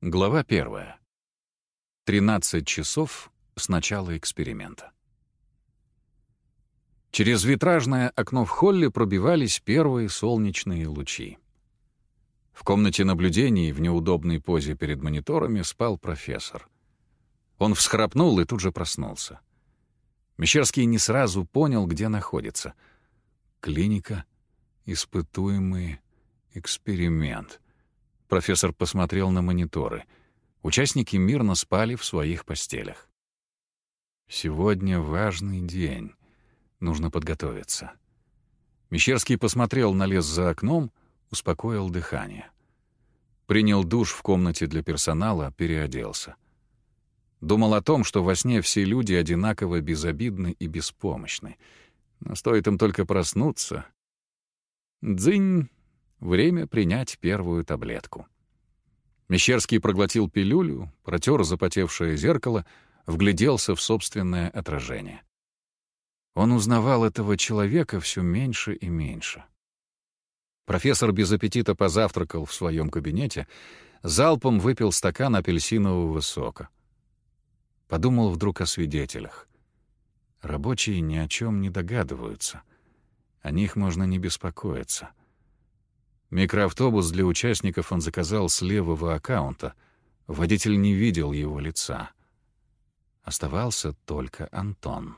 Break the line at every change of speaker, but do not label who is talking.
Глава первая. 13 часов с начала эксперимента. Через витражное окно в холле пробивались первые солнечные лучи. В комнате наблюдений в неудобной позе перед мониторами спал профессор. Он всхрапнул и тут же проснулся. Мещерский не сразу понял, где находится. Клиника, испытуемый эксперимент — Профессор посмотрел на мониторы. Участники мирно спали в своих постелях. Сегодня важный день. Нужно подготовиться. Мещерский посмотрел на лес за окном, успокоил дыхание. Принял душ в комнате для персонала, переоделся. Думал о том, что во сне все люди одинаково безобидны и беспомощны. Но стоит им только проснуться. Дзынь! Время принять первую таблетку. Мещерский проглотил пилюлю, протер запотевшее зеркало, вгляделся в собственное отражение. Он узнавал этого человека все меньше и меньше. Профессор без аппетита позавтракал в своем кабинете, залпом выпил стакан апельсинового сока. Подумал вдруг о свидетелях. Рабочие ни о чем не догадываются. О них можно не беспокоиться. Микроавтобус для участников он заказал с левого аккаунта. Водитель не видел его лица. Оставался только Антон.